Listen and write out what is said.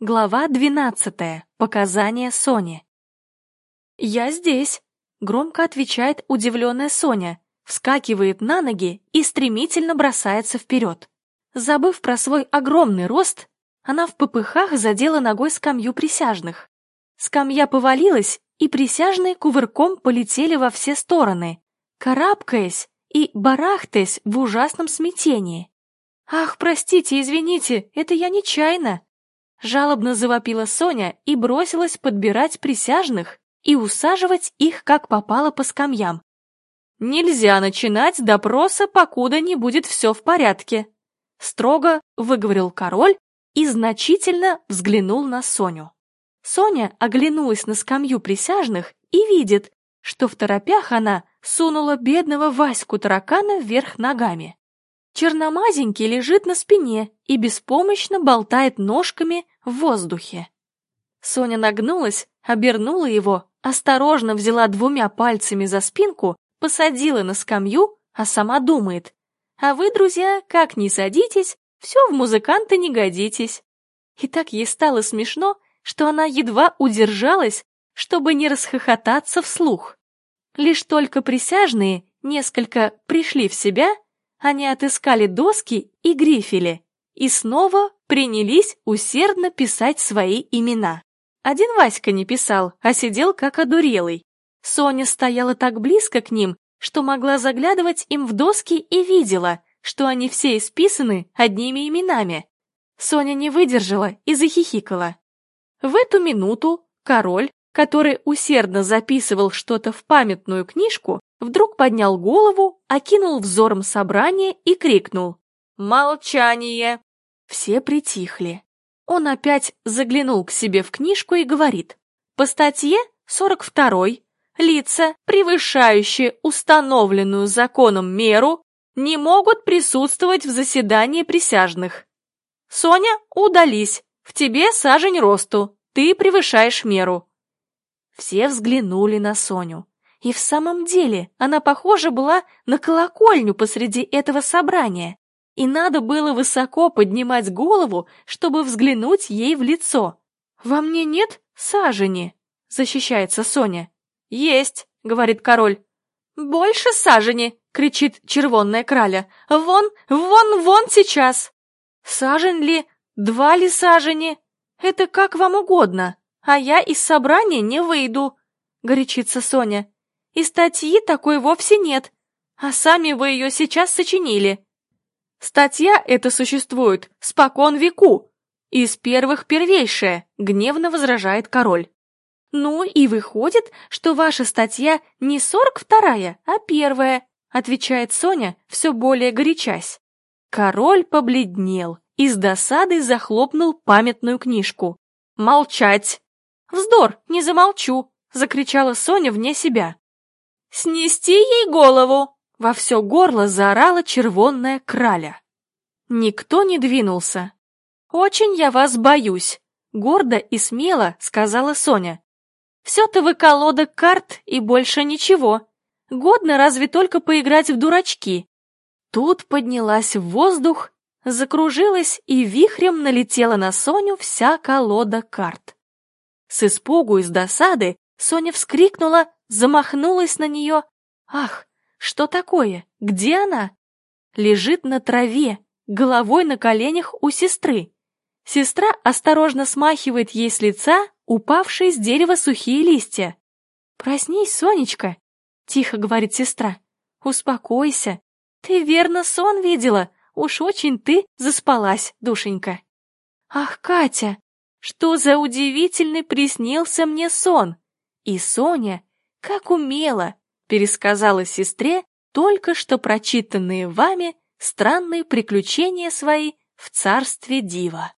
Глава двенадцатая. Показания Сони. «Я здесь», — громко отвечает удивленная Соня, вскакивает на ноги и стремительно бросается вперед. Забыв про свой огромный рост, она в попыхах задела ногой скамью присяжных. Скамья повалилась, и присяжные кувырком полетели во все стороны, карабкаясь и барахтаясь в ужасном смятении. «Ах, простите, извините, это я нечаянно!» Жалобно завопила Соня и бросилась подбирать присяжных и усаживать их как попало по скамьям. «Нельзя начинать допроса, покуда не будет все в порядке», строго выговорил король и значительно взглянул на Соню. Соня оглянулась на скамью присяжных и видит, что в торопях она сунула бедного Ваську таракана вверх ногами. Черномазенький лежит на спине и беспомощно болтает ножками в воздухе. Соня нагнулась, обернула его, осторожно взяла двумя пальцами за спинку, посадила на скамью, а сама думает. А вы, друзья, как ни садитесь, все в музыканты не годитесь. И так ей стало смешно, что она едва удержалась, чтобы не расхохотаться вслух. Лишь только присяжные несколько пришли в себя, они отыскали доски и грифели и снова принялись усердно писать свои имена. Один Васька не писал, а сидел как одурелый. Соня стояла так близко к ним, что могла заглядывать им в доски и видела, что они все исписаны одними именами. Соня не выдержала и захихикала. В эту минуту король, который усердно записывал что-то в памятную книжку, вдруг поднял голову, окинул взором собрание и крикнул «Молчание!». Все притихли. Он опять заглянул к себе в книжку и говорит «По статье 42 лица, превышающие установленную законом меру, не могут присутствовать в заседании присяжных. Соня, удались, в тебе сажень росту, ты превышаешь меру». Все взглянули на Соню. И в самом деле она похожа была на колокольню посреди этого собрания, и надо было высоко поднимать голову, чтобы взглянуть ей в лицо. «Во мне нет сажени», — защищается Соня. «Есть», — говорит король. «Больше сажени!» — кричит червонная краля. «Вон, вон, вон сейчас!» «Сажень ли? Два ли сажени? Это как вам угодно, а я из собрания не выйду», — горячится Соня. И статьи такой вовсе нет, а сами вы ее сейчас сочинили. Статья эта существует спокон веку, из первых первейшая, гневно возражает король. Ну и выходит, что ваша статья не сорок вторая, а первая, отвечает Соня, все более горячась. Король побледнел и с досадой захлопнул памятную книжку. «Молчать!» «Вздор, не замолчу!» — закричала Соня вне себя. «Снести ей голову!» — во все горло заорала червонная краля. Никто не двинулся. «Очень я вас боюсь», — гордо и смело сказала Соня. «Все-то вы колода карт и больше ничего. Годно разве только поиграть в дурачки». Тут поднялась в воздух, закружилась и вихрем налетела на Соню вся колода карт. С испугу и с досады Соня вскрикнула замахнулась на нее. Ах, что такое? Где она? Лежит на траве, головой на коленях у сестры. Сестра осторожно смахивает ей с лица упавшие с дерева сухие листья. «Проснись, Сонечка!» — тихо говорит сестра. «Успокойся. Ты верно сон видела. Уж очень ты заспалась, душенька». «Ах, Катя, что за удивительный приснился мне сон!» И Соня как умело пересказала сестре только что прочитанные вами странные приключения свои в царстве Дива.